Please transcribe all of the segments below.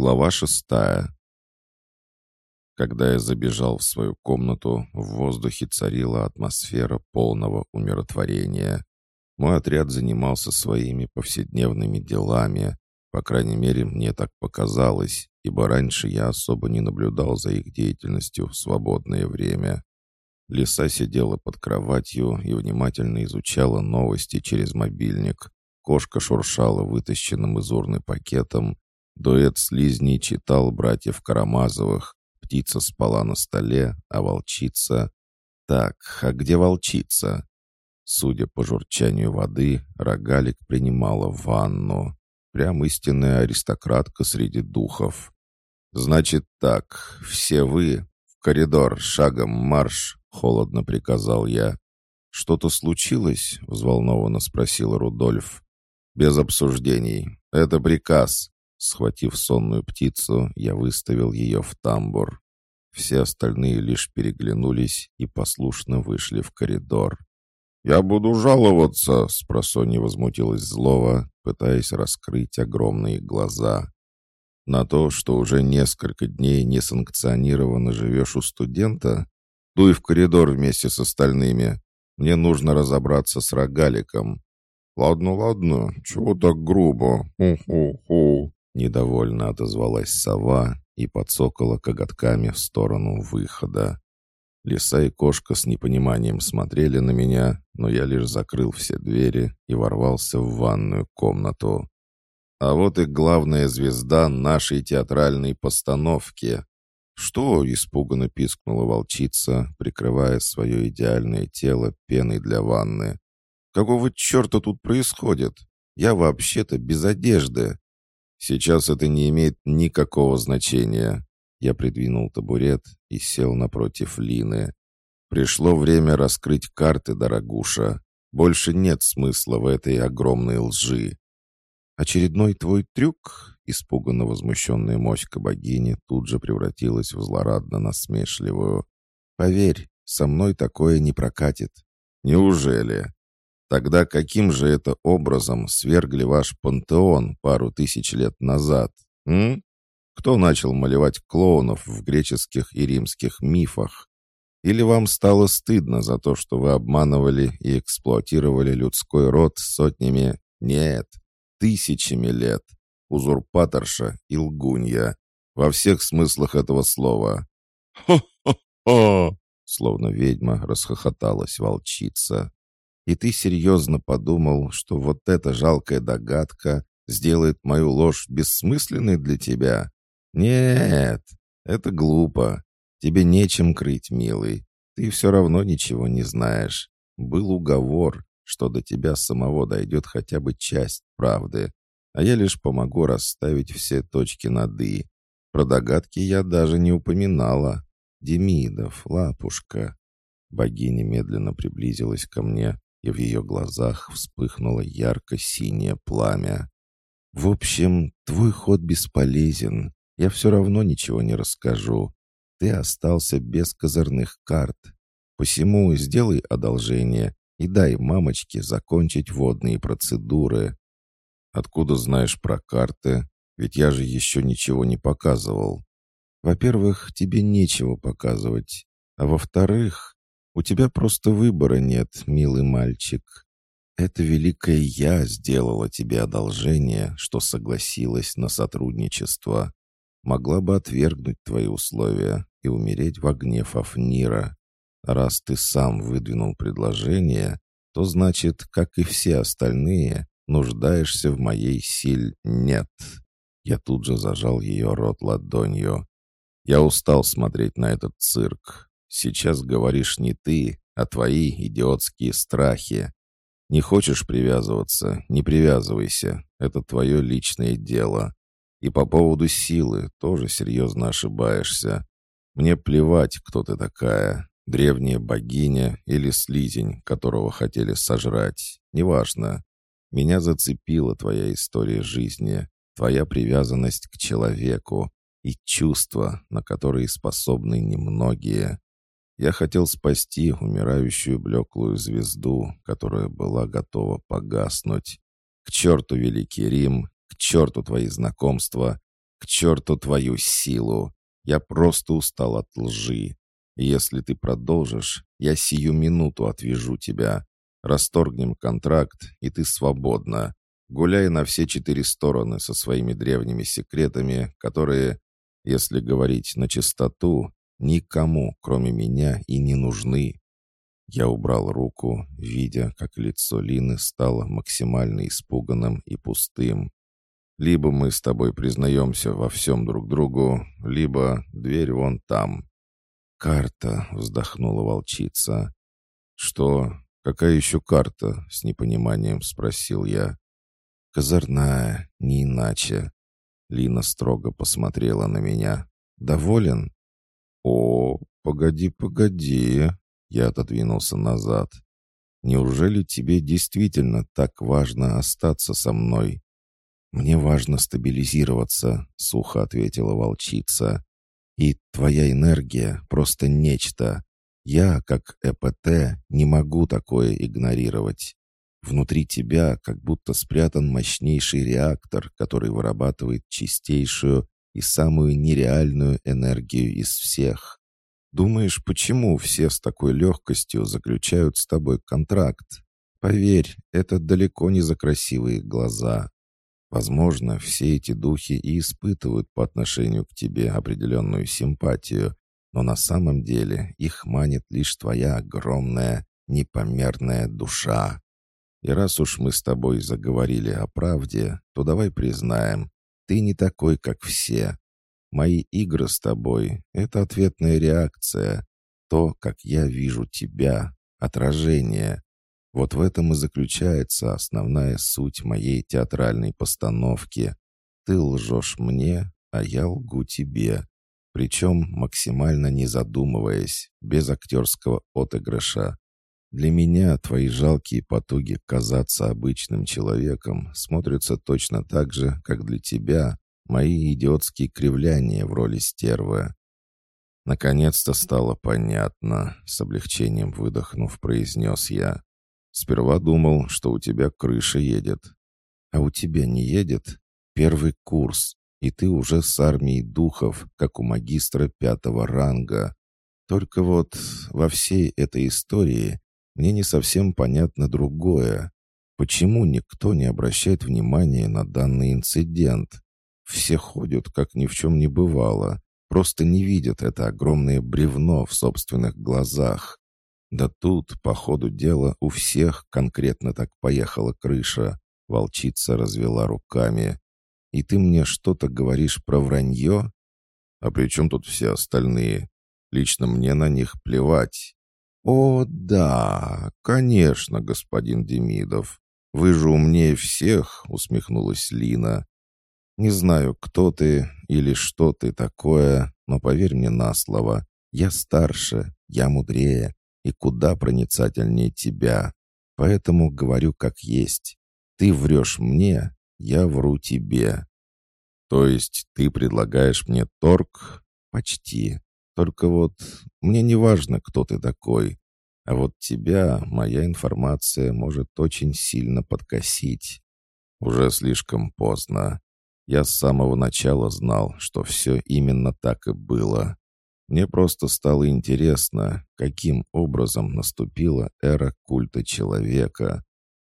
Глава шестая. Когда я забежал в свою комнату, в воздухе царила атмосфера полного умиротворения. Мой отряд занимался своими повседневными делами, по крайней мере, мне так показалось, ибо раньше я особо не наблюдал за их деятельностью в свободное время. Лиса сидела под кроватью и внимательно изучала новости через мобильник. Кошка шуршала вытащенным из урны пакетом, Дуэт слизней читал братьев Карамазовых. Птица спала на столе, а волчица... Так, а где волчица? Судя по журчанию воды, рогалик принимала ванну. Прям истинная аристократка среди духов. «Значит так, все вы, в коридор, шагом марш!» — холодно приказал я. «Что-то случилось?» — взволнованно спросил Рудольф. «Без обсуждений. Это приказ. Схватив сонную птицу, я выставил ее в тамбур. Все остальные лишь переглянулись и послушно вышли в коридор. «Я буду жаловаться!» — спросонья возмутилась злого, пытаясь раскрыть огромные глаза. «На то, что уже несколько дней несанкционированно живешь у студента? Дуй в коридор вместе с остальными. Мне нужно разобраться с рогаликом». «Ладно, ладно, чего так грубо? Ху-ху-ху!» Недовольно отозвалась сова и подсокала коготками в сторону выхода. Лиса и кошка с непониманием смотрели на меня, но я лишь закрыл все двери и ворвался в ванную комнату. А вот и главная звезда нашей театральной постановки. «Что?» — испуганно пискнула волчица, прикрывая свое идеальное тело пеной для ванны. «Какого черта тут происходит? Я вообще-то без одежды!» Сейчас это не имеет никакого значения. Я придвинул табурет и сел напротив Лины. Пришло время раскрыть карты, дорогуша. Больше нет смысла в этой огромной лжи. Очередной твой трюк, испуганно возмущенная моська богини, тут же превратилась в злорадно насмешливую. Поверь, со мной такое не прокатит. Неужели? Тогда каким же это образом свергли ваш пантеон пару тысяч лет назад? М? Кто начал малевать клоунов в греческих и римских мифах? Или вам стало стыдно за то, что вы обманывали и эксплуатировали людской род сотнями, нет, тысячами лет? Узурпаторша и лгунья. Во всех смыслах этого слова. «Хо-хо-хо!» Словно ведьма расхохоталась волчица. И ты серьезно подумал, что вот эта жалкая догадка сделает мою ложь бессмысленной для тебя? Нет, это глупо. Тебе нечем крыть, милый. Ты все равно ничего не знаешь. Был уговор, что до тебя самого дойдет хотя бы часть правды, а я лишь помогу расставить все точки над «и». Про догадки я даже не упоминала. Демидов, лапушка. Богиня медленно приблизилась ко мне, и в ее глазах вспыхнуло ярко-синее пламя. «В общем, твой ход бесполезен. Я все равно ничего не расскажу. Ты остался без козырных карт. Посему сделай одолжение и дай мамочке закончить водные процедуры». «Откуда знаешь про карты? Ведь я же еще ничего не показывал». «Во-первых, тебе нечего показывать. А во-вторых, у тебя просто выбора нет, милый мальчик. Это великое я сделала тебе одолжение, что согласилась на сотрудничество. Могла бы отвергнуть твои условия и умереть в огне Фафнира. Раз ты сам выдвинул предложение, то значит, как и все остальные, нуждаешься в моей силе нет. Я тут же зажал ее рот ладонью. Я устал смотреть на этот цирк. Сейчас говоришь не ты, а твои идиотские страхи. Не хочешь привязываться, не привязывайся. Это твое личное дело. И по поводу силы тоже серьезно ошибаешься. Мне плевать, кто ты такая. Древняя богиня или слизень, которого хотели сожрать. Неважно. Меня зацепила твоя история жизни, твоя привязанность к человеку и чувства, на которые способны немногие. Я хотел спасти умирающую блеклую звезду, которая была готова погаснуть. К черту Великий Рим, к черту твои знакомства, К черту твою силу! Я просто устал от лжи. если ты продолжишь, я сию минуту отвяжу тебя. Расторгнем контракт, и ты свободна. Гуляй на все четыре стороны со своими древними секретами, которые, если говорить на чистоту, никому, кроме меня, и не нужны. Я убрал руку, видя, как лицо Лины стало максимально испуганным и пустым. Либо мы с тобой признаемся во всем друг другу, либо дверь вон там». «Карта», — вздохнула волчица. «Что? Какая еще карта?» — с непониманием спросил я. «Козырная, не иначе». Лина строго посмотрела на меня. «Доволен?» «О, погоди, погоди!» Я отодвинулся назад. «Неужели тебе действительно так важно остаться со мной?» «Мне важно стабилизироваться», — сухо ответила волчица. «И твоя энергия — просто нечто. Я, как ЭПТ, не могу такое игнорировать. Внутри тебя как будто спрятан мощнейший реактор, который вырабатывает чистейшую и самую нереальную энергию из всех. Думаешь, почему все с такой легкостью заключают с тобой контракт? Поверь, это далеко не за красивые глаза. Возможно, все эти духи и испытывают по отношению к тебе определенную симпатию, но на самом деле их манит лишь твоя огромная, непомерная душа. И раз уж мы с тобой заговорили о правде, то давай признаем, ты не такой, как все. Мои игры с тобой — это ответная реакция, то, как я вижу тебя, отражение. Вот в этом и заключается основная суть моей театральной постановки. Ты лжешь мне, а я лгу тебе. Причем максимально не задумываясь, без актерского отыгрыша. Для меня твои жалкие потуги казаться обычным человеком смотрятся точно так же, как для тебя мои идиотские кривляния в роли стервы. Наконец-то стало понятно, с облегчением выдохнув, произнес я. Сперва думал, что у тебя крыша едет. А у тебя не едет? Первый курс, и ты уже с армией духов, как у магистра пятого ранга. Только вот во всей этой истории мне не совсем понятно другое. Почему никто не обращает внимания на данный инцидент? Все ходят, как ни в чем не бывало, просто не видят это огромное бревно в собственных глазах. Да тут, по ходу дела, у всех конкретно так поехала крыша. Волчица развела руками. И ты мне что-то говоришь про вранье? А при чем тут все остальные? Лично мне на них плевать. О, да, конечно, господин Демидов. Вы же умнее всех, усмехнулась Лина. Не знаю, кто ты или что ты такое, но поверь мне на слово, я старше, я мудрее, и куда проницательнее тебя. Поэтому говорю как есть. Ты врешь мне, я вру тебе. То есть ты предлагаешь мне торг? Почти. Только вот мне не важно, кто ты такой. А вот тебя моя информация может очень сильно подкосить. Уже слишком поздно. Я с самого начала знал, что все именно так и было. Мне просто стало интересно, каким образом наступила эра культа человека.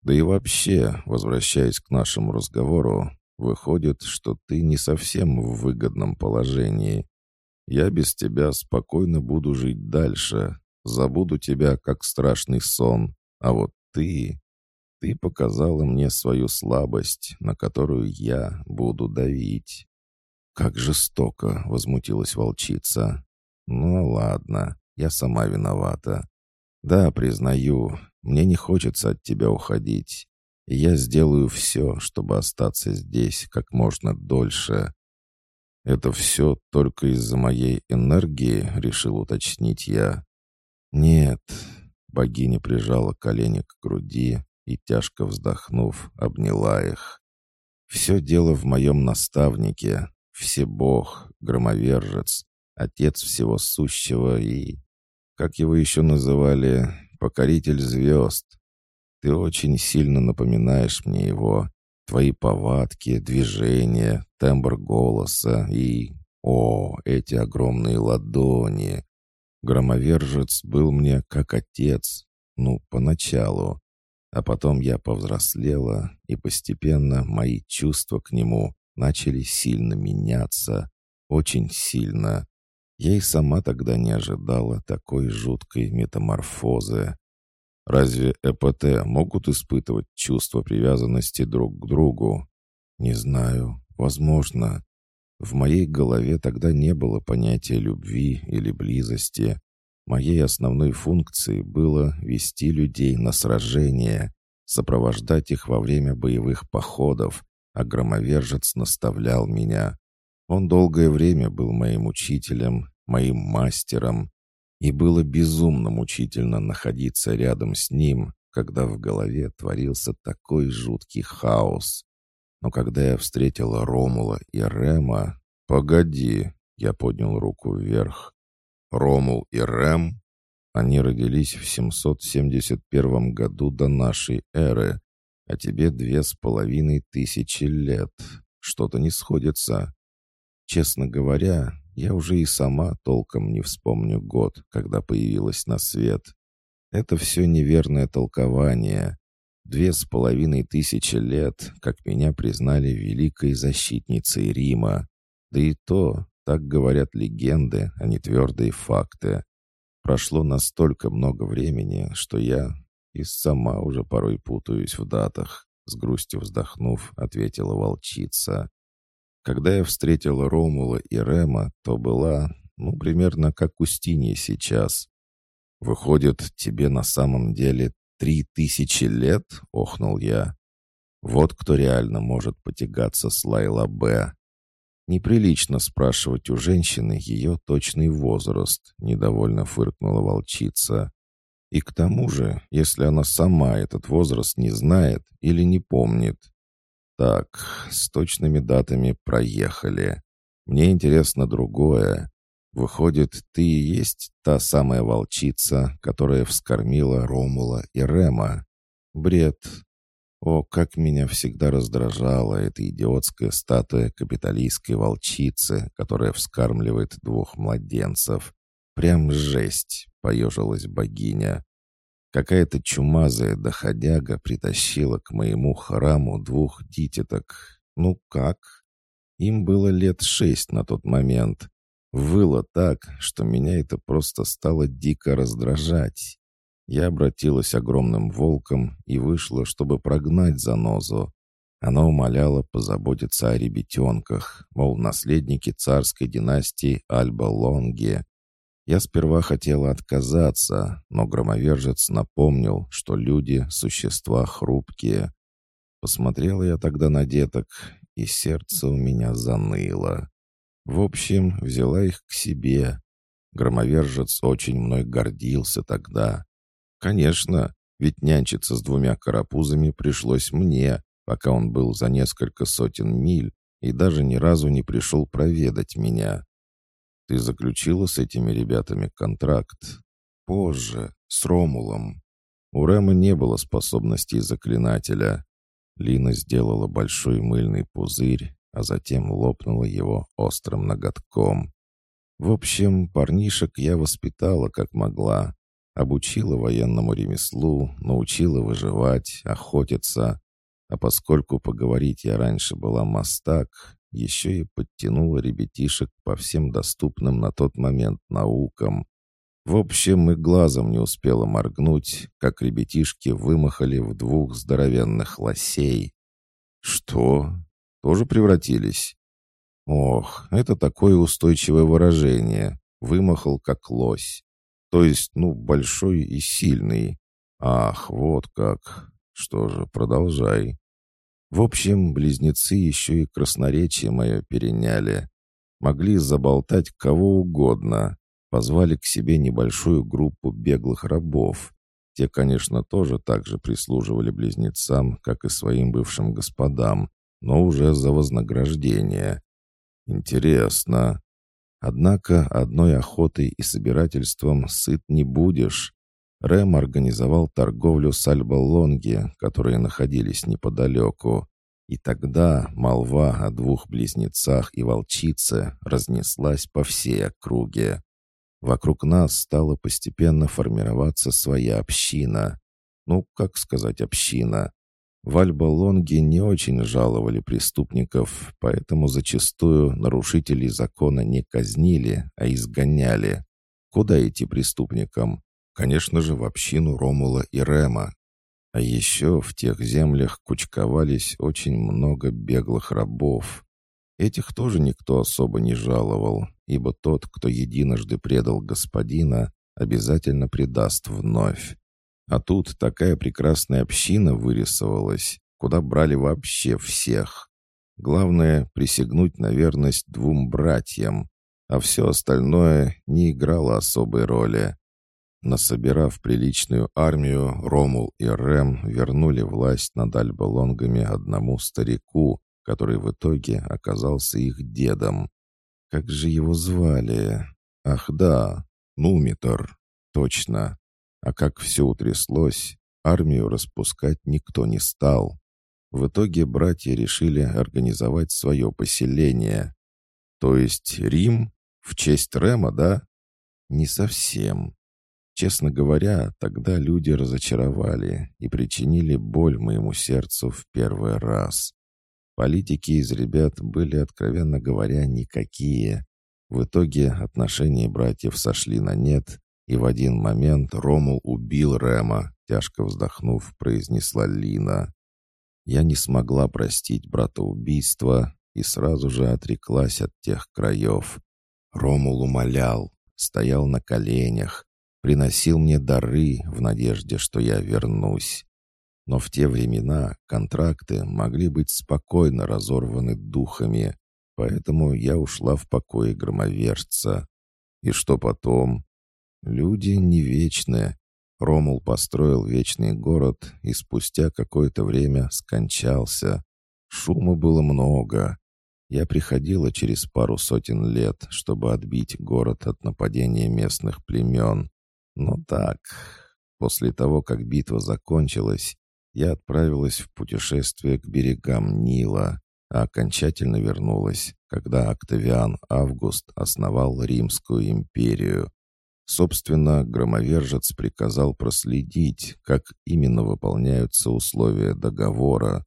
Да и вообще, возвращаясь к нашему разговору, выходит, что ты не совсем в выгодном положении. Я без тебя спокойно буду жить дальше, забуду тебя как страшный сон, а вот ты... Ты показала мне свою слабость, на которую я буду давить. «Как жестоко!» — возмутилась волчица. «Ну ладно, я сама виновата. Да, признаю, мне не хочется от тебя уходить. Я сделаю все, чтобы остаться здесь как можно дольше». «Это все только из-за моей энергии?» — решил уточнить я. «Нет». Богиня прижала колени к груди и, тяжко вздохнув, обняла их. «Все дело в моем наставнике, Всебог, Громовержец, отец всего сущего и, как его еще называли, покоритель звезд. Ты очень сильно напоминаешь мне его, Твои повадки, движения, тембр голоса и... О, эти огромные ладони! Громовержец был мне как отец, ну, поначалу. А потом я повзрослела, и постепенно мои чувства к нему начали сильно меняться. Очень сильно. Я и сама тогда не ожидала такой жуткой метаморфозы. Разве ЭПТ могут испытывать чувство привязанности друг к другу? Не знаю. Возможно. В моей голове тогда не было понятия любви или близости. Моей основной функцией было вести людей на сражения, сопровождать их во время боевых походов, а громовержец наставлял меня. Он долгое время был моим учителем, моим мастером, и было безумно мучительно находиться рядом с ним, когда в голове творился такой жуткий хаос. Но когда я встретила Ромула и Рема... «Погоди!» — я поднял руку вверх. «Ромул и Рем?» Они родились в 771 году до нашей эры, а тебе две с половиной тысячи лет. Что-то не сходится. Честно говоря, я уже и сама толком не вспомню год, когда появилась на свет. Это все неверное толкование. Две с половиной тысячи лет, как меня признали великой защитницей Рима. Да и то, так говорят легенды, а не твердые факты. Прошло настолько много времени, что я и сама уже порой путаюсь в датах. С грустью вздохнув, ответила волчица. Когда я встретила Ромула и Рема, то была, ну, примерно как Устинья сейчас. Выходит, тебе на самом деле «Три тысячи лет?» — охнул я. «Вот кто реально может потягаться с Лайла Б. Неприлично спрашивать у женщины ее точный возраст», — недовольно фыркнула волчица. «И к тому же, если она сама этот возраст не знает или не помнит». «Так, с точными датами проехали. Мне интересно другое. Выходит, ты и есть та самая волчица, которая вскормила Ромула и Рема. Бред. О, как меня всегда раздражала эта идиотская статуя капиталистской волчицы, которая вскармливает двух младенцев. Прям жесть, поежилась богиня. Какая-то чумазая доходяга притащила к моему храму двух дитяток. Ну как? Им было лет шесть на тот момент. Выло так, что меня это просто стало дико раздражать. Я обратилась огромным волком и вышла, чтобы прогнать занозу. Она умоляла позаботиться о ребятенках, мол, наследники царской династии Альба-Лонги. Я сперва хотела отказаться, но громовержец напомнил, что люди — существа хрупкие. Посмотрела я тогда на деток, и сердце у меня заныло. В общем, взяла их к себе. Громовержец очень мной гордился тогда. Конечно, ведь нянчиться с двумя карапузами пришлось мне, пока он был за несколько сотен миль и даже ни разу не пришел проведать меня. Ты заключила с этими ребятами контракт? Позже, с Ромулом. У Рэма не было способностей заклинателя. Лина сделала большой мыльный пузырь, а затем лопнула его острым ноготком. В общем, парнишек я воспитала как могла. Обучила военному ремеслу, научила выживать, охотиться. А поскольку поговорить я раньше была мастак, еще и подтянула ребятишек по всем доступным на тот момент наукам. В общем, и глазом не успела моргнуть, как ребятишки вымахали в двух здоровенных лосей. «Что? Тоже превратились? Ох, это такое устойчивое выражение. Вымахал как лось. То есть, ну, большой и сильный. Ах, вот как. Что же, продолжай. В общем, близнецы еще и красноречие мое переняли. Могли заболтать кого угодно. Позвали к себе небольшую группу беглых рабов. Те, конечно, тоже так же прислуживали близнецам, как и своим бывшим господам, но уже за вознаграждение. Интересно. Однако одной охотой и собирательством сыт не будешь. Рэм организовал торговлю с Альба-Лонги, которые находились неподалеку. И тогда молва о двух близнецах и волчице разнеслась по всей округе. Вокруг нас стала постепенно формироваться своя община. Ну, как сказать община? В Альба-Лонге не очень жаловали преступников, поэтому зачастую нарушителей закона не казнили, а изгоняли. Куда идти преступникам? Конечно же, в общину Ромула и Рема. А еще в тех землях кучковались очень много беглых рабов. Этих тоже никто особо не жаловал, ибо тот, кто единожды предал господина, обязательно предаст вновь. А тут такая прекрасная община вырисовалась, куда брали вообще всех. Главное — присягнуть на верность двум братьям, а все остальное не играло особой роли. Насобирав приличную армию, Ромул и Рэм вернули власть над Альбалонгами одному старику, который в итоге оказался их дедом. Как же его звали? Ах да, Нумитор. Точно. А как все утряслось, армию распускать никто не стал. В итоге братья решили организовать свое поселение. То есть Рим? В честь Рема, да? Не совсем. Честно говоря, тогда люди разочаровали и причинили боль моему сердцу в первый раз. Политики из ребят были, откровенно говоря, никакие. В итоге отношения братьев сошли на нет, и в один момент Ромул убил Рема, тяжко вздохнув, произнесла Лина. Я не смогла простить брата убийства и сразу же отреклась от тех краев. Ромул умолял, стоял на коленях, приносил мне дары в надежде, что я вернусь. Но в те времена контракты могли быть спокойно разорваны духами, поэтому я ушла в покое громовержца. И что потом? Люди не вечны. Ромул построил вечный город и спустя какое-то время скончался. Шума было много. Я приходила через пару сотен лет, чтобы отбить город от нападения местных племен. Но так, после того, как битва закончилась, я отправилась в путешествие к берегам Нила, а окончательно вернулась, когда Октавиан Август основал Римскую империю. Собственно, громовержец приказал проследить, как именно выполняются условия договора.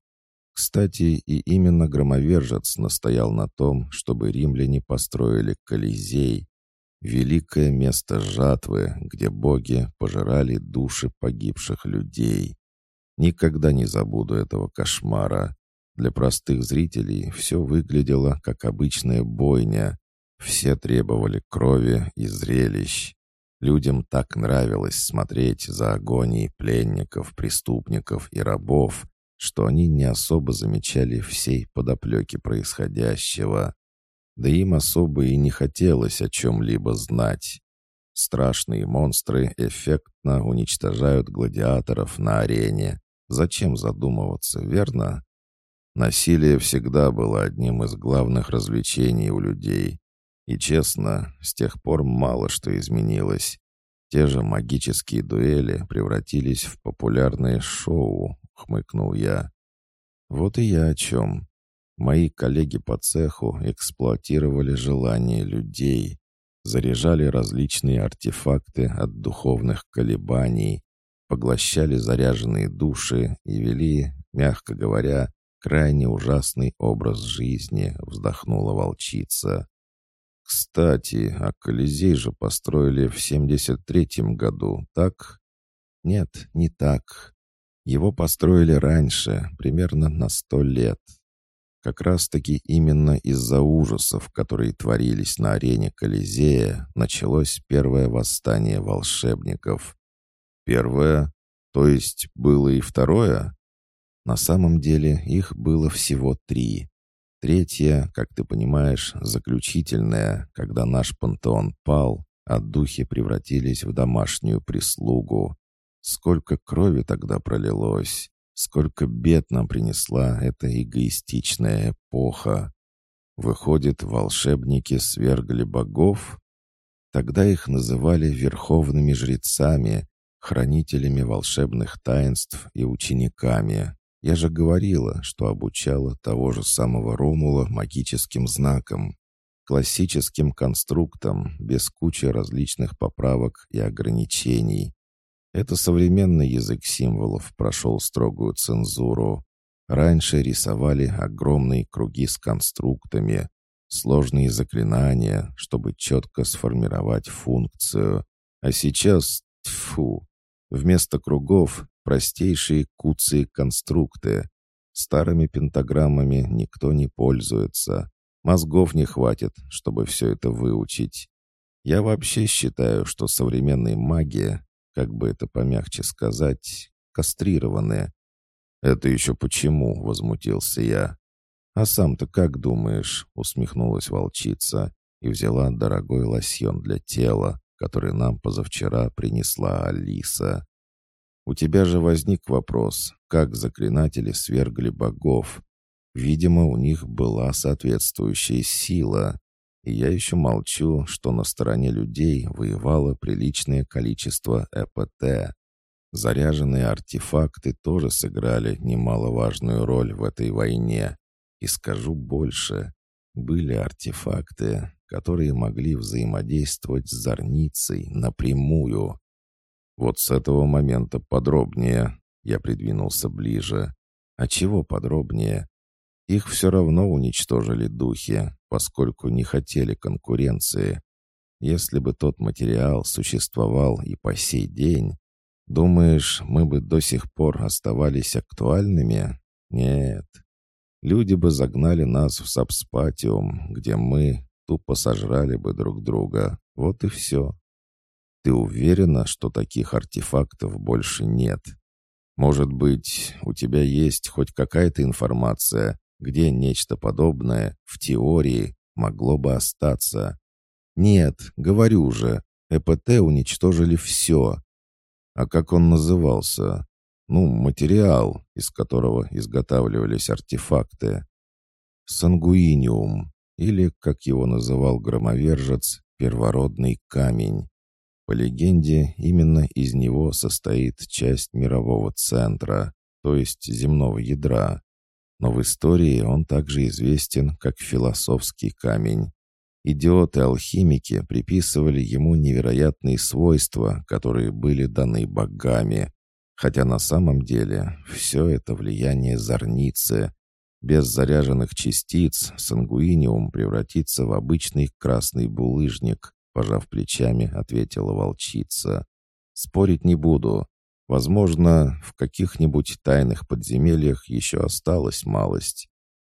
Кстати, и именно громовержец настоял на том, чтобы римляне построили Колизей, великое место жатвы, где боги пожирали души погибших людей. Никогда не забуду этого кошмара. Для простых зрителей все выглядело как обычная бойня. Все требовали крови и зрелищ. Людям так нравилось смотреть за агонией пленников, преступников и рабов, что они не особо замечали всей подоплеки происходящего. Да им особо и не хотелось о чем-либо знать. Страшные монстры эффектно уничтожают гладиаторов на арене. Зачем задумываться, верно? Насилие всегда было одним из главных развлечений у людей. И честно, с тех пор мало что изменилось. Те же магические дуэли превратились в популярное шоу, хмыкнул я. Вот и я о чем. Мои коллеги по цеху эксплуатировали желания людей, заряжали различные артефакты от духовных колебаний, поглощали заряженные души и вели, мягко говоря, крайне ужасный образ жизни, вздохнула волчица. Кстати, а Колизей же построили в 73-м году, так? Нет, не так. Его построили раньше, примерно на сто лет. Как раз-таки именно из-за ужасов, которые творились на арене Колизея, началось первое восстание волшебников. Первое? То есть было и второе? На самом деле их было всего три. Третье, как ты понимаешь, заключительное, когда наш пантеон пал, а духи превратились в домашнюю прислугу. Сколько крови тогда пролилось, сколько бед нам принесла эта эгоистичная эпоха. Выходит, волшебники свергли богов? Тогда их называли верховными жрецами, хранителями волшебных таинств и учениками. Я же говорила, что обучала того же самого Ромула магическим знаком, классическим конструктом, без кучи различных поправок и ограничений. Это современный язык символов прошел строгую цензуру. Раньше рисовали огромные круги с конструктами, сложные заклинания, чтобы четко сформировать функцию. А сейчас, тфу, вместо кругов простейшие куцые конструкты. Старыми пентаграммами никто не пользуется. Мозгов не хватит, чтобы все это выучить. Я вообще считаю, что современная магия, как бы это помягче сказать, кастрированная. «Это еще почему?» — возмутился я. «А сам-то как думаешь?» — усмехнулась волчица и взяла дорогой лосьон для тела, который нам позавчера принесла Алиса. У тебя же возник вопрос, как заклинатели свергли богов. Видимо, у них была соответствующая сила. И я еще молчу, что на стороне людей воевало приличное количество ЭПТ. Заряженные артефакты тоже сыграли немаловажную роль в этой войне. И скажу больше. Были артефакты, которые могли взаимодействовать с Зорницей напрямую. Вот с этого момента подробнее. Я придвинулся ближе. А чего подробнее? Их все равно уничтожили духи, поскольку не хотели конкуренции. Если бы тот материал существовал и по сей день, думаешь, мы бы до сих пор оставались актуальными? Нет. Люди бы загнали нас в сабспатиум, где мы тупо сожрали бы друг друга. Вот и все. Ты уверена, что таких артефактов больше нет? Может быть, у тебя есть хоть какая-то информация, где нечто подобное, в теории, могло бы остаться? Нет, говорю же, ЭПТ уничтожили все. А как он назывался? Ну, материал, из которого изготавливались артефакты. Сангуиниум, или, как его называл громовержец, первородный камень. По легенде, именно из него состоит часть мирового центра, то есть земного ядра. Но в истории он также известен как философский камень. Идиоты-алхимики приписывали ему невероятные свойства, которые были даны богами. Хотя на самом деле все это влияние зорницы. Без заряженных частиц сангуиниум превратится в обычный красный булыжник, Пожав плечами, ответила волчица. «Спорить не буду. Возможно, в каких-нибудь тайных подземельях еще осталась малость.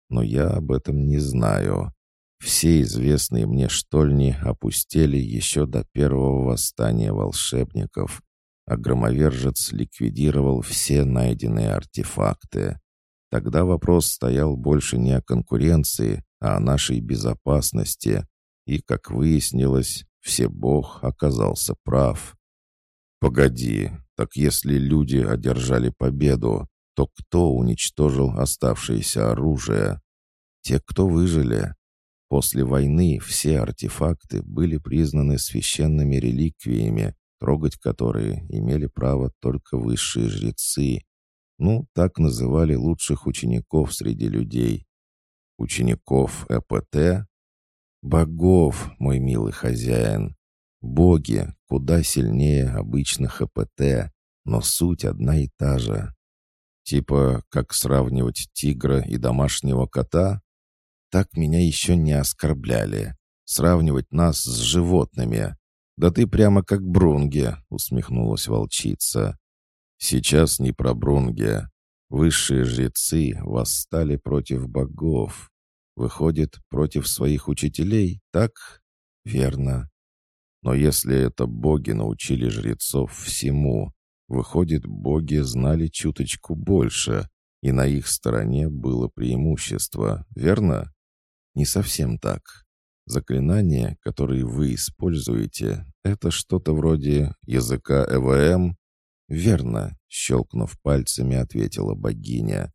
Но я об этом не знаю. Все известные мне штольни опустели еще до первого восстания волшебников, а громовержец ликвидировал все найденные артефакты. Тогда вопрос стоял больше не о конкуренции, а о нашей безопасности, и, как выяснилось, Всебог оказался прав. «Погоди, так если люди одержали победу, то кто уничтожил оставшееся оружие? Те, кто выжили. После войны все артефакты были признаны священными реликвиями, трогать которые имели право только высшие жрецы. Ну, так называли лучших учеников среди людей. Учеников ЭПТ? Богов, мой милый хозяин. Боги куда сильнее обычных ЭПТ, но суть одна и та же. Типа, как сравнивать тигра и домашнего кота? Так меня еще не оскорбляли. Сравнивать нас с животными. Да ты прямо как Брунге, усмехнулась волчица. Сейчас не про Брунге. Высшие жрецы восстали против богов. Выходит, против своих учителей, так? Верно. Но если это боги научили жрецов всему, выходит, боги знали чуточку больше, и на их стороне было преимущество, верно? Не совсем так. Заклинания, которые вы используете, это что-то вроде языка ЭВМ? Верно, щелкнув пальцами, ответила богиня.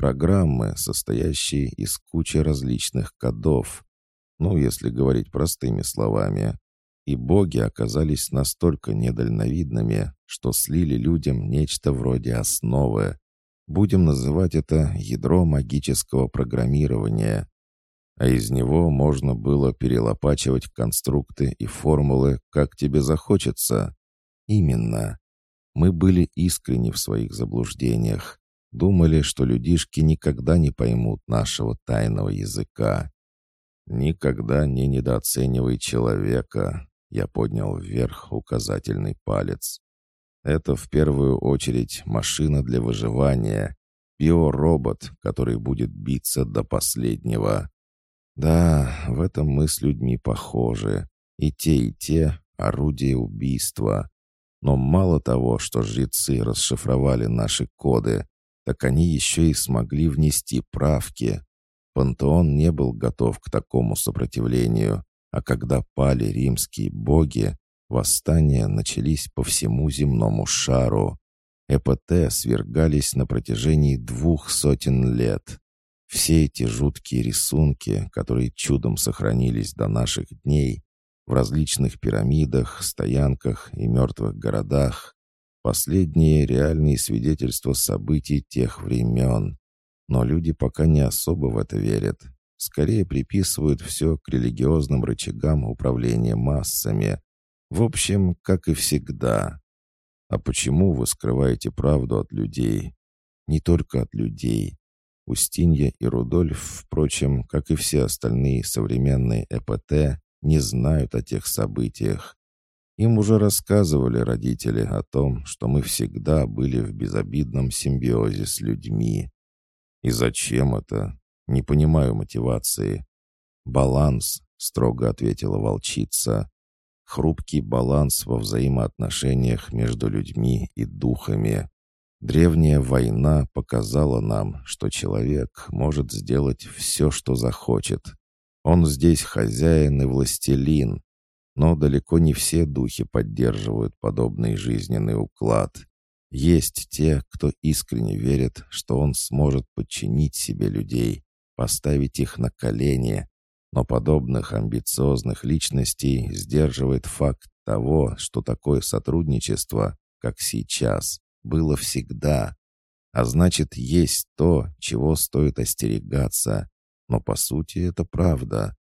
Программы, состоящие из кучи различных кодов. Ну, если говорить простыми словами. И боги оказались настолько недальновидными, что слили людям нечто вроде основы. Будем называть это ядро магического программирования. А из него можно было перелопачивать конструкты и формулы, как тебе захочется. Именно. Мы были искренни в своих заблуждениях. Думали, что людишки никогда не поймут нашего тайного языка. «Никогда не недооценивай человека», — я поднял вверх указательный палец. «Это в первую очередь машина для выживания, биоробот, который будет биться до последнего». Да, в этом мы с людьми похожи. И те, и те — орудия убийства. Но мало того, что жрецы расшифровали наши коды, так они еще и смогли внести правки. Пантеон не был готов к такому сопротивлению, а когда пали римские боги, восстания начались по всему земному шару. ЭПТ свергались на протяжении двух сотен лет. Все эти жуткие рисунки, которые чудом сохранились до наших дней, в различных пирамидах, стоянках и мертвых городах. Последние реальные свидетельства событий тех времен. Но люди пока не особо в это верят. Скорее приписывают все к религиозным рычагам управления массами. В общем, как и всегда. А почему вы скрываете правду от людей? Не только от людей. Устинья и Рудольф, впрочем, как и все остальные современные ЭПТ, не знают о тех событиях. Им уже рассказывали родители о том, что мы всегда были в безобидном симбиозе с людьми. И зачем это? Не понимаю мотивации. «Баланс», — строго ответила волчица. «Хрупкий баланс во взаимоотношениях между людьми и духами. Древняя война показала нам, что человек может сделать все, что захочет, он здесь хозяин и властелин, но далеко не все духи поддерживают подобный жизненный уклад. Есть те, кто искренне верит, что он сможет подчинить себе людей, поставить их на колени, но подобных амбициозных личностей сдерживает факт того, что такое сотрудничество, как сейчас, было всегда. А значит, есть то, чего стоит остерегаться, но по сути это правда.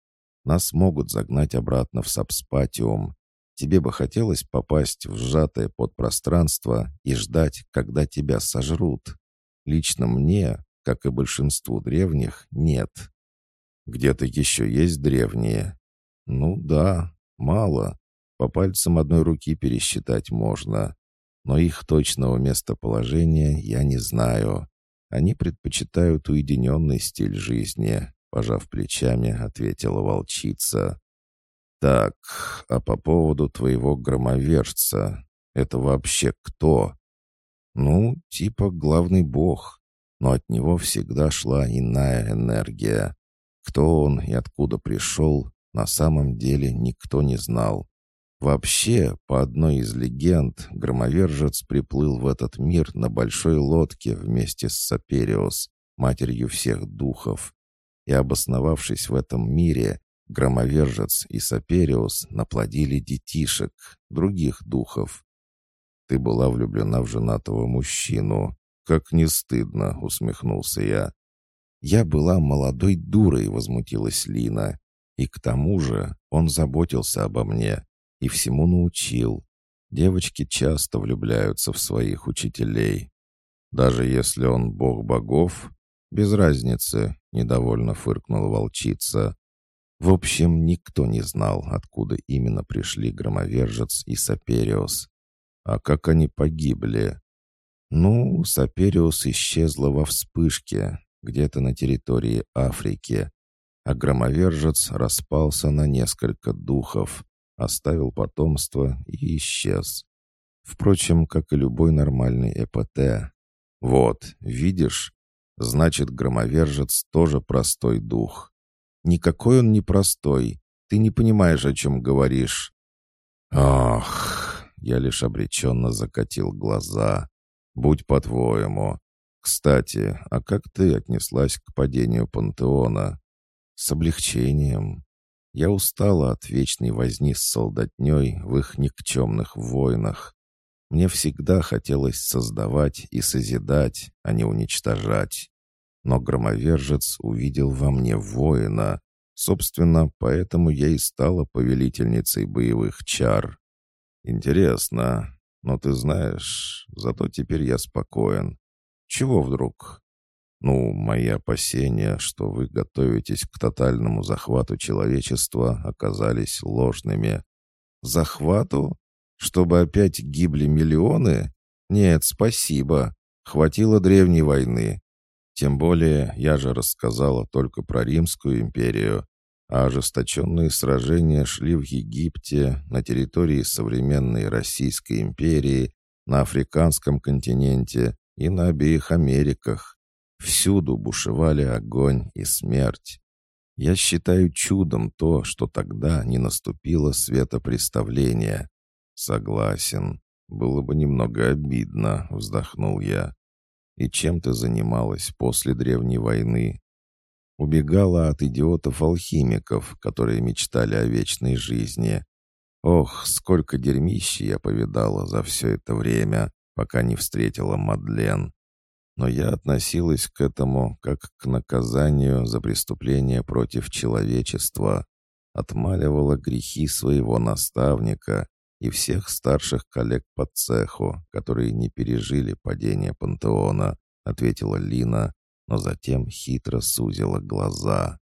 Нас могут загнать обратно в сабспатиум. Тебе бы хотелось попасть в сжатое подпространство и ждать, когда тебя сожрут. Лично мне, как и большинству древних, нет. Где-то еще есть древние? Ну да, мало. По пальцам одной руки пересчитать можно. Но их точного местоположения я не знаю. Они предпочитают уединенный стиль жизни, пожав плечами, ответила волчица. Так, а по поводу твоего громовержца, это вообще кто? Ну, типа главный бог, но от него всегда шла иная энергия. Кто он и откуда пришел, на самом деле никто не знал. Вообще, по одной из легенд, громовержец приплыл в этот мир на большой лодке вместе с Сапериус, матерью всех духов. И обосновавшись в этом мире, громовержец и Сапериус наплодили детишек, других духов. «Ты была влюблена в женатого мужчину. Как не стыдно!» — усмехнулся я. «Я была молодой дурой», — возмутилась Лина. «И к тому же он заботился обо мне и всему научил. Девочки часто влюбляются в своих учителей. Даже если он бог богов, без разницы, недовольно фыркнула волчица. В общем, никто не знал, откуда именно пришли громовержец и Сапериус. А как они погибли? Ну, Сапериус исчезла во вспышке, где-то на территории Африки, а громовержец распался на несколько духов, оставил потомство и исчез. Впрочем, как и любой нормальный ЭПТ. Вот, видишь, значит, громовержец тоже простой дух. Никакой он не простой. Ты не понимаешь, о чем говоришь. Ах, я лишь обреченно закатил глаза. Будь по-твоему. Кстати, а как ты отнеслась к падению пантеона? С облегчением. Я устала от вечной возни с солдатней в их никчемных войнах. Мне всегда хотелось создавать и созидать, а не уничтожать. Но громовержец увидел во мне воина. Собственно, поэтому я и стала повелительницей боевых чар. Интересно, но ты знаешь, зато теперь я спокоен. Чего вдруг? Ну, мои опасения, что вы готовитесь к тотальному захвату человечества, оказались ложными. Захвату? Чтобы опять гибли миллионы? Нет, спасибо. Хватило древней войны. Тем более, я же рассказала только про Римскую империю, а ожесточенные сражения шли в Египте, на территории современной Российской империи, на африканском континенте и на обеих Америках. Всюду бушевали огонь и смерть. Я считаю чудом то, что тогда не наступило светопреставление. Согласен. Было бы немного обидно, вздохнул я. И чем ты занималась после древней войны? Убегала от идиотов-алхимиков, которые мечтали о вечной жизни. Ох, сколько дерьмища я повидала за все это время, пока не встретила Мадлен. Но я относилась к этому как к наказанию за преступление против человечества. Отмаливала грехи своего наставника и всех старших коллег по цеху, которые не пережили падение пантеона, ответила Лина, но затем хитро сузила глаза.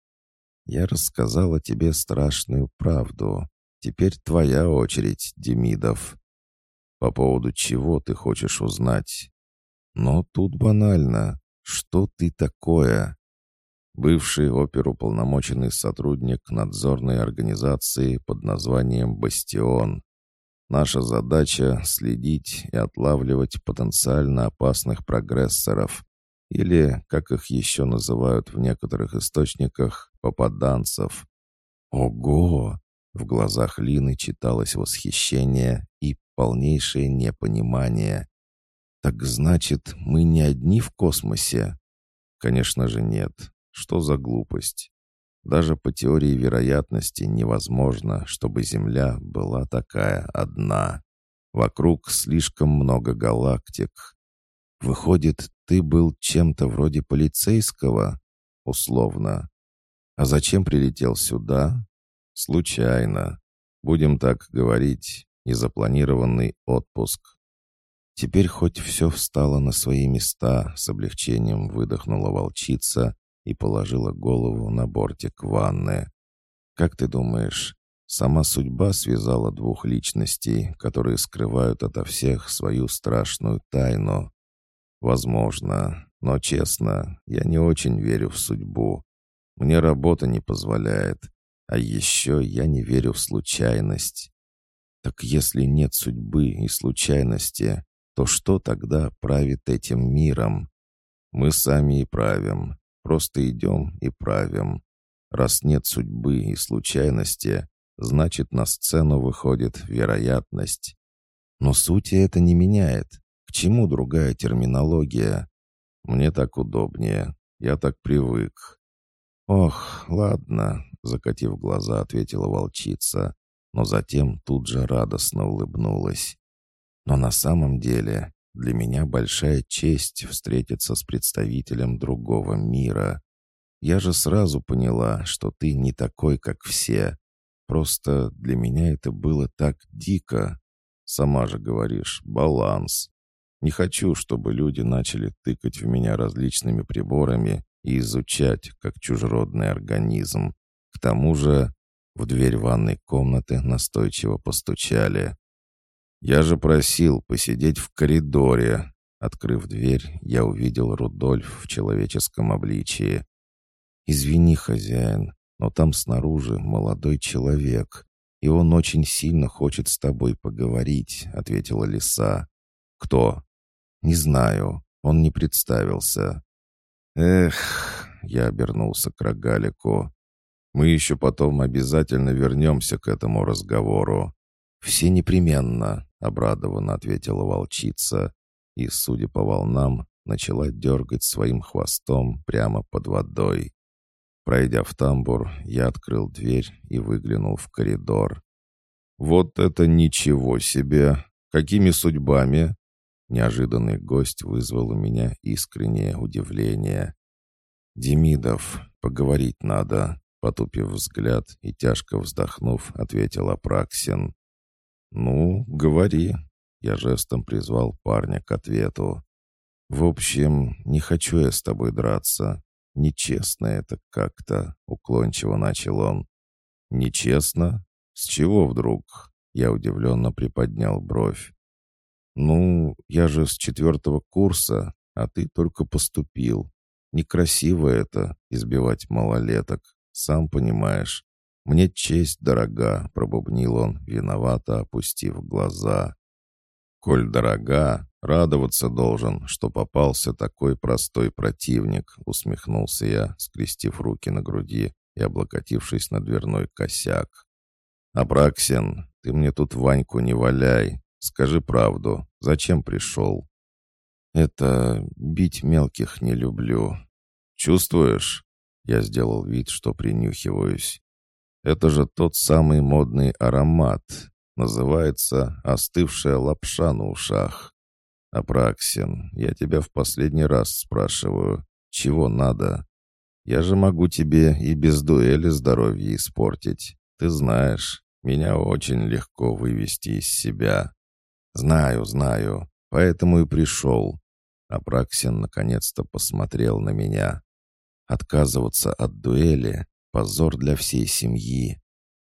«Я рассказала тебе страшную правду. Теперь твоя очередь, Демидов. По поводу чего ты хочешь узнать? Но тут банально. Что ты такое?» Бывший оперуполномоченный сотрудник надзорной организации под названием «Бастион». Наша задача — следить и отлавливать потенциально опасных прогрессоров, или, как их еще называют в некоторых источниках, попаданцев. Ого! В глазах Лины читалось восхищение и полнейшее непонимание. «Так значит, мы не одни в космосе?» «Конечно же нет. Что за глупость? Даже по теории вероятности невозможно, чтобы Земля была такая одна. Вокруг слишком много галактик. Выходит, ты был чем-то вроде полицейского? Условно. А зачем прилетел сюда? Случайно. Будем так говорить, незапланированный отпуск. Теперь хоть все встало на свои места, с облегчением выдохнула волчица и положила голову на бортик ванны. Как ты думаешь, сама судьба связала двух личностей, которые скрывают ото всех свою страшную тайну? Возможно, но честно, я не очень верю в судьбу. Мне работа не позволяет, а еще я не верю в случайность. Так если нет судьбы и случайности, то что тогда правит этим миром? Мы сами и правим, просто идем и правим. Раз нет судьбы и случайности, значит на сцену выходит вероятность. Но сути это не меняет. К чему другая терминология? Мне так удобнее. Я так привык. Ох, ладно, закатив глаза, ответила волчица, но затем тут же радостно улыбнулась. Но на самом деле для меня большая честь встретиться с представителем другого мира. Я же сразу поняла, что ты не такой, как все. Просто для меня это было так дико. Сама же говоришь, баланс. Не хочу, чтобы люди начали тыкать в меня различными приборами и изучать, как чужеродный организм. К тому же в дверь ванной комнаты настойчиво постучали. «Я же просил посидеть в коридоре». Открыв дверь, я увидел Рудольф в человеческом обличии. «Извини, хозяин, но там снаружи молодой человек, и он очень сильно хочет с тобой поговорить», — ответила лиса. «Кто?» «Не знаю. Он не представился». «Эх», — я обернулся к Рогалику. «Мы еще потом обязательно вернемся к этому разговору». «Все непременно», — обрадованно ответила волчица, и, судя по волнам, начала дергать своим хвостом прямо под водой. Пройдя в тамбур, я открыл дверь и выглянул в коридор. «Вот это ничего себе!» Какими судьбами?» Неожиданный гость вызвал у меня искреннее удивление. «Демидов, поговорить надо», — потупив взгляд и тяжко вздохнув, ответил Апраксин. «Ну, говори», — я жестом призвал парня к ответу. «В общем, не хочу я с тобой драться. Нечестно это как-то», — уклончиво начал он. «Нечестно? С чего вдруг?» Я удивленно приподнял бровь. «Ну, я же с четвертого курса, а ты только поступил. Некрасиво это, избивать малолеток, сам понимаешь. Мне честь дорога», — пробубнил он, виновато опустив глаза. «Коль дорога, радоваться должен, что попался такой простой противник», — усмехнулся я, скрестив руки на груди и облокотившись на дверной косяк. «Апраксин, ты мне тут Ваньку не валяй. Скажи правду, зачем пришел?» «Это бить мелких не люблю». «Чувствуешь?» Я сделал вид, что принюхиваюсь. «Это же тот самый модный аромат. Называется «остывшая лапша на ушах». «Апраксин, я тебя в последний раз спрашиваю, чего надо? Я же могу тебе и без дуэли здоровье испортить. Ты знаешь, меня очень легко вывести из себя». «Знаю, знаю. Поэтому и пришел». Апраксин наконец-то посмотрел на меня. «Отказываться от дуэли — позор для всей семьи.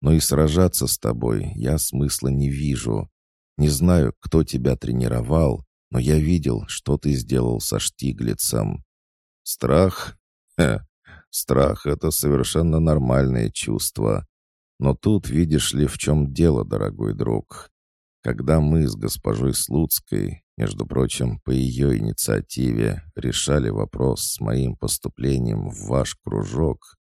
Но и сражаться с тобой я смысла не вижу. Не знаю, кто тебя тренировал, но я видел, что ты сделал со Штиглицем. Страх? Хе, страх — это совершенно нормальное чувство. Но тут видишь ли, в чем дело, дорогой друг. Когда мы с госпожой Слуцкой, между прочим, по ее инициативе, решали вопрос с моим поступлением в ваш кружок,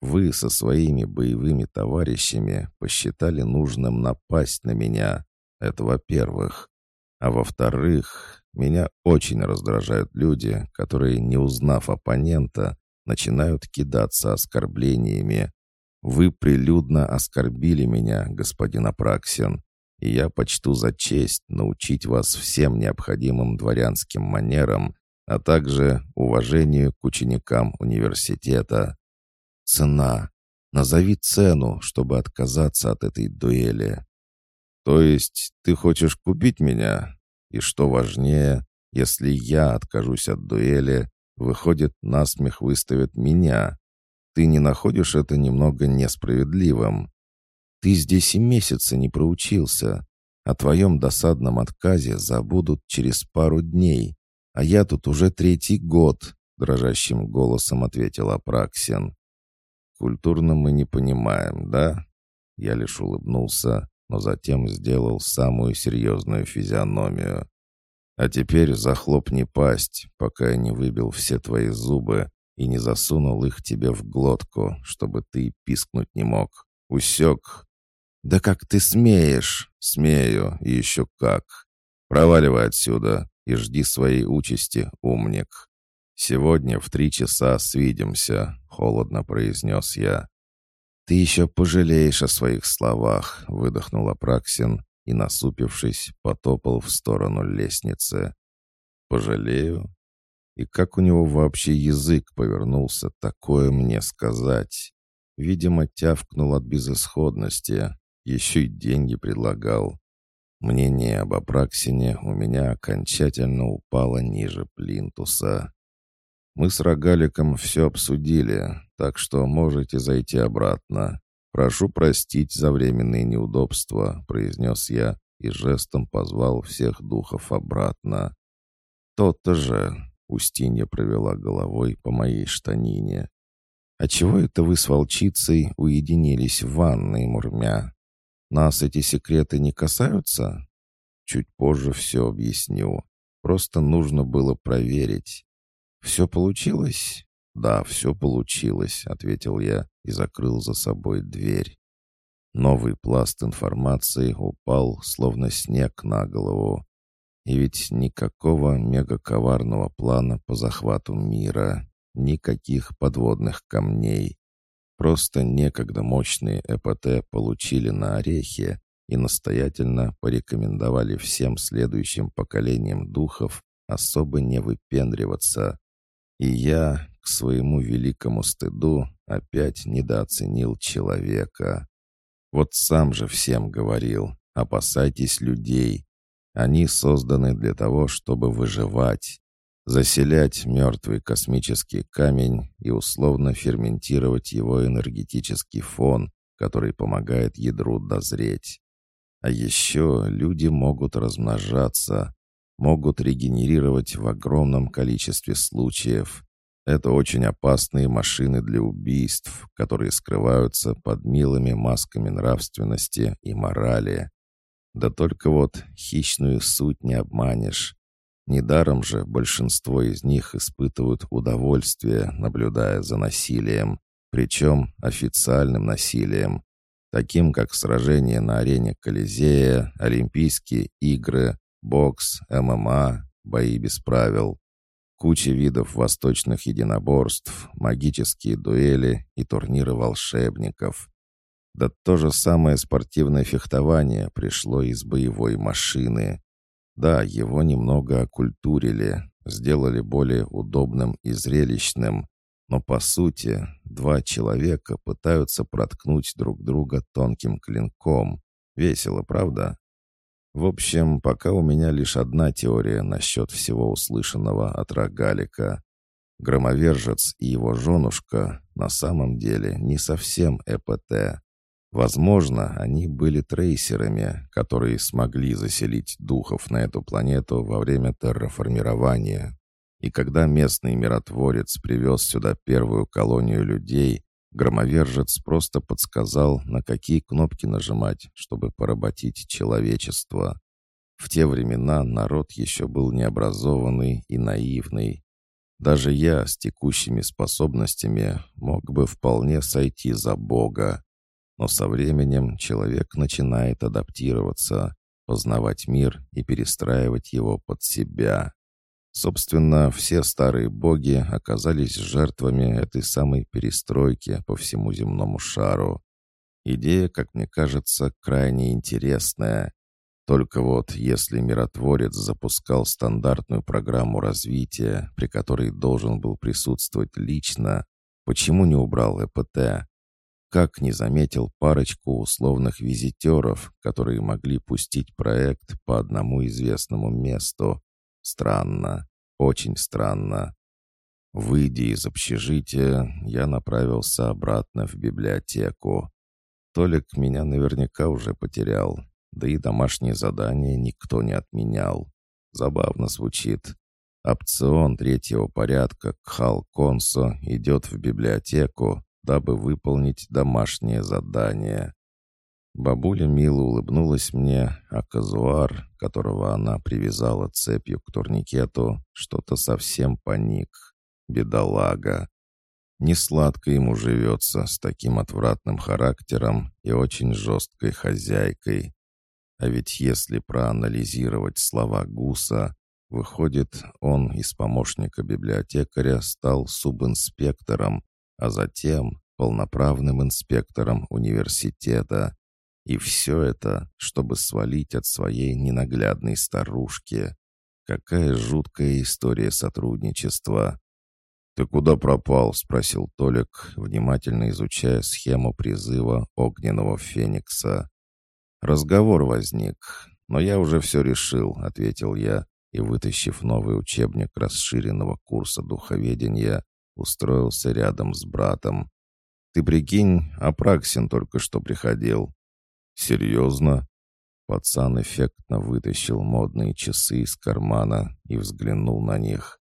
вы со своими боевыми товарищами посчитали нужным напасть на меня. Это во-первых. А во-вторых, меня очень раздражают люди, которые, не узнав оппонента, начинают кидаться оскорблениями. Вы прилюдно оскорбили меня, господин Апраксин, и я почту за честь научить вас всем необходимым дворянским манерам, а также уважению к ученикам университета. Цена. Назови цену, чтобы отказаться от этой дуэли. То есть ты хочешь купить меня? И что важнее, если я откажусь от дуэли, выходит, насмех выставят меня. Ты не находишь это немного несправедливым? Ты здесь и месяца не проучился. О твоем досадном отказе забудут через пару дней. А я тут уже третий год», — дрожащим голосом ответил Апраксин. «Культурно мы не понимаем, да?» Я лишь улыбнулся, но затем сделал самую серьезную физиономию. «А теперь захлопни пасть, пока я не выбил все твои зубы и не засунул их тебе в глотку, чтобы ты пискнуть не мог. Усек?» «Да как ты смеешь?» «Смею, и еще как. Проваливай отсюда и жди своей участи, умник. Сегодня в три часа свидимся», — холодно произнес я. «Ты еще пожалеешь о своих словах», — выдохнул Апраксин и, насупившись, потопал в сторону лестницы. «Пожалею? И как у него вообще язык повернулся такое мне сказать?» Видимо, тявкнул от безысходности, еще и деньги предлагал. Мнение об Апраксине у меня окончательно упало ниже плинтуса. Мы с Рогаликом все обсудили, так что можете зайти обратно. Прошу простить за временные неудобства», — произнес я и жестом позвал всех духов обратно. «То-то же», — Устинья провела головой по моей штанине. «А чего это вы с волчицей уединились в ванной, Мурмя?» Нас эти секреты не касаются? Чуть позже все объясню. Просто нужно было проверить. Все получилось? Да, все получилось, ответил я и закрыл за собой дверь. Новый пласт информации упал, словно снег на голову. И ведь никакого мегаковарного плана по захвату мира, никаких подводных камней. Просто некогда мощные ЭПТ получили на орехи, и настоятельно порекомендовали всем следующим поколениям духов особо не выпендриваться. И я, к своему великому стыду, опять недооценил человека. Вот сам же всем говорил, опасайтесь людей. Они созданы для того, чтобы выживать, заселять мертвый космический камень и условно ферментировать его энергетический фон, который помогает ядру дозреть. А еще люди могут размножаться, могут регенерировать в огромном количестве случаев. Это очень опасные машины для убийств, которые скрываются под милыми масками нравственности и морали. Да только вот хищную суть не обманешь. Недаром же большинство из них испытывают удовольствие, наблюдая за насилием, причем официальным насилием, таким как сражения на арене Колизея, Олимпийские игры, бокс, ММА, бои без правил, куча видов восточных единоборств, магические дуэли и турниры волшебников. Да то же самое спортивное фехтование пришло из боевой машины. Да, его немного окультурили, сделали более удобным и зрелищным, но по сути два человека пытаются проткнуть друг друга тонким клинком. Весело, правда? В общем, пока у меня лишь одна теория насчет всего услышанного от Рогалика. Громовержец и его женушка на самом деле не совсем ЭПТ. Возможно, они были трейсерами, которые смогли заселить духов на эту планету во время терраформирования. И когда местный миротворец привез сюда первую колонию людей, громовержец просто подсказал, на какие кнопки нажимать, чтобы поработить человечество. В те времена народ еще был необразованный и наивный. Даже я с текущими способностями мог бы вполне сойти за Бога. Но со временем человек начинает адаптироваться, познавать мир и перестраивать его под себя. Собственно, все старые боги оказались жертвами этой самой перестройки по всему земному шару. Идея, как мне кажется, крайне интересная. Только вот если миротворец запускал стандартную программу развития, при которой должен был присутствовать лично, почему не убрал ЭПТ? Как не заметил парочку условных визитеров, которые могли пустить проект по одному известному месту? Странно, очень странно. Выйдя из общежития, я направился обратно в библиотеку. Толик меня наверняка уже потерял, да и домашние задания никто не отменял. Забавно звучит. Опцион третьего порядка Кхал Консо идет в библиотеку, дабы выполнить домашнее задание. Бабуля мило улыбнулась мне, а казуар, которого она привязала цепью к турникету, что-то совсем паник. Бедолага. Несладко ему живется с таким отвратным характером и очень жесткой хозяйкой. А ведь если проанализировать слова Гуса, выходит, он из помощника библиотекаря стал субинспектором, а затем полноправным инспектором университета. И все это, чтобы свалить от своей ненаглядной старушки. Какая жуткая история сотрудничества. «Ты куда пропал?» — спросил Толик, внимательно изучая схему призыва огненного феникса. «Разговор возник, но я уже все решил», — ответил я, и, вытащив новый учебник расширенного курса духоведения, устроился рядом с братом. «Ты прикинь, Апраксин только что приходил». «Серьезно?» Пацан эффектно вытащил модные часы из кармана и взглянул на них.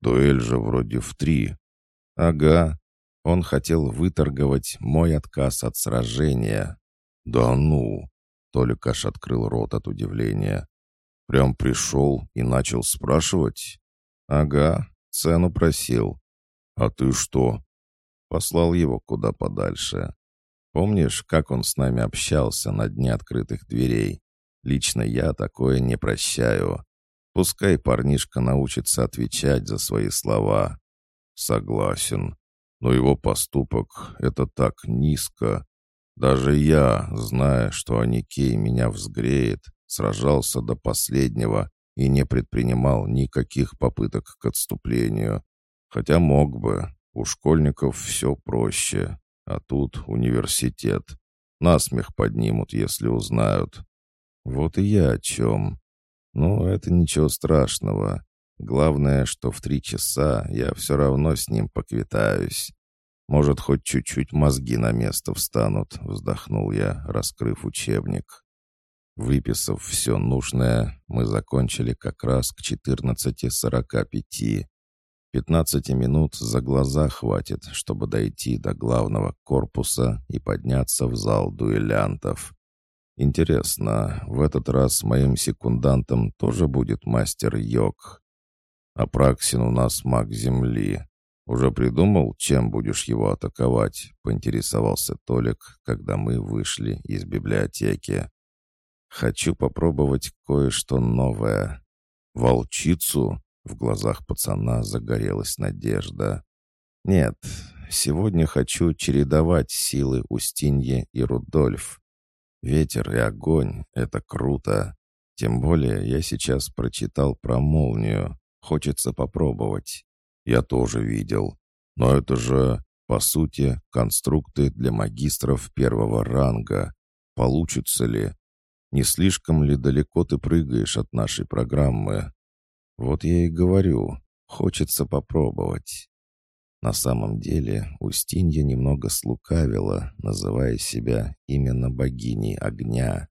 «Дуэль же вроде в три». «Ага». Он хотел выторговать мой отказ от сражения. «Да ну!» Толик аж открыл рот от удивления. «Прям пришел и начал спрашивать?» «Ага, цену просил. «А ты что?» Послал его куда подальше. Помнишь, как он с нами общался на дне открытых дверей? Лично я такое не прощаю. Пускай парнишка научится отвечать за свои слова. Согласен. Но его поступок — это так низко. Даже я, зная, что Аникей меня взгреет, сражался до последнего и не предпринимал никаких попыток к отступлению. Хотя мог бы, у школьников все проще, а тут университет. Насмех поднимут, если узнают. Вот и я о чем. Ну, это ничего страшного. Главное, что в три часа я все равно с ним поквитаюсь. Может, хоть чуть-чуть мозги на место встанут, вздохнул я, раскрыв учебник. Выписав все нужное, мы закончили как раз к 14.45. 15 минут за глаза хватит, чтобы дойти до главного корпуса и подняться в зал дуэлянтов. Интересно, в этот раз моим секундантом тоже будет мастер Йог. Апраксин у нас маг Земли. Уже придумал, чем будешь его атаковать?» — поинтересовался Толик, когда мы вышли из библиотеки. «Хочу попробовать кое-что новое. Волчицу?» В глазах пацана загорелась надежда. «Нет, сегодня хочу чередовать силы Устинье и Рудольф. Ветер и огонь — это круто. Тем более я сейчас прочитал про молнию. Хочется попробовать. Я тоже видел. Но это же, по сути, конструкты для магистров первого ранга. Получится ли? Не слишком ли далеко ты прыгаешь от нашей программы? Вот я и говорю, хочется попробовать. На самом деле Устинья немного слукавила, называя себя именно богиней огня.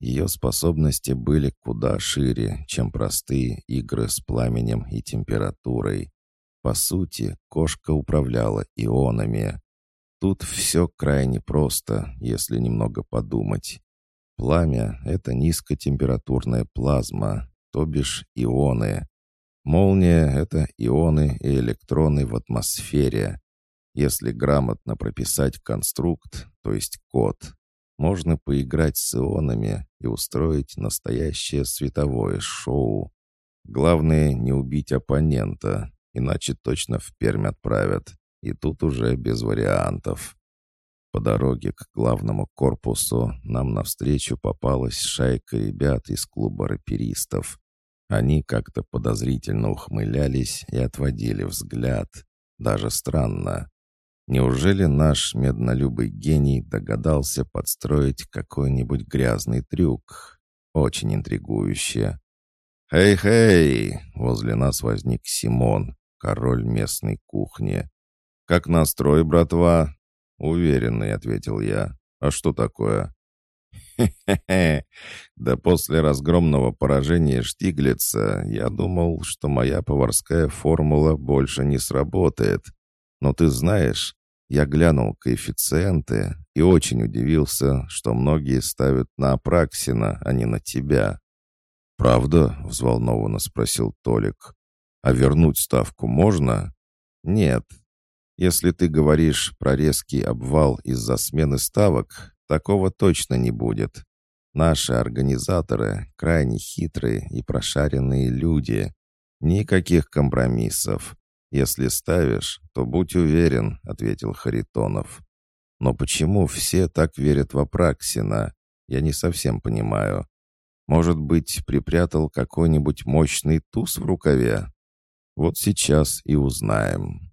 Ее способности были куда шире, чем простые игры с пламенем и температурой. По сути, кошка управляла ионами. Тут все крайне просто, если немного подумать. Пламя — это низкотемпературная плазма, то бишь ионы. Молния — это ионы и электроны в атмосфере. Если грамотно прописать конструкт, то есть код, можно поиграть с ионами и устроить настоящее световое шоу. Главное не убить оппонента, иначе точно в Пермь отправят, и тут уже без вариантов. По дороге к главному корпусу нам навстречу попалась шайка ребят из клуба раперистов. Они как-то подозрительно ухмылялись и отводили взгляд. Даже странно. Неужели наш меднолюбый гений догадался подстроить какой-нибудь грязный трюк? Очень интригующе. «Хей-хей!» — возле нас возник Симон, король местной кухни. «Как настрой, братва?» «Уверенный», — ответил я. «А что такое?» «Хе-хе-хе! Да после разгромного поражения Штиглица я думал, что моя поварская формула больше не сработает. Но ты знаешь, я глянул коэффициенты и очень удивился, что многие ставят на Апраксина, а не на тебя». «Правда?» — взволнованно спросил Толик. «А вернуть ставку можно?» «Нет. Если ты говоришь про резкий обвал из-за смены ставок, такого точно не будет. Наши организаторы — крайне хитрые и прошаренные люди. Никаких компромиссов. «Если ставишь, то будь уверен», — ответил Харитонов. «Но почему все так верят в Апраксина? Я не совсем понимаю. Может быть, припрятал какой-нибудь мощный туз в рукаве? Вот сейчас и узнаем».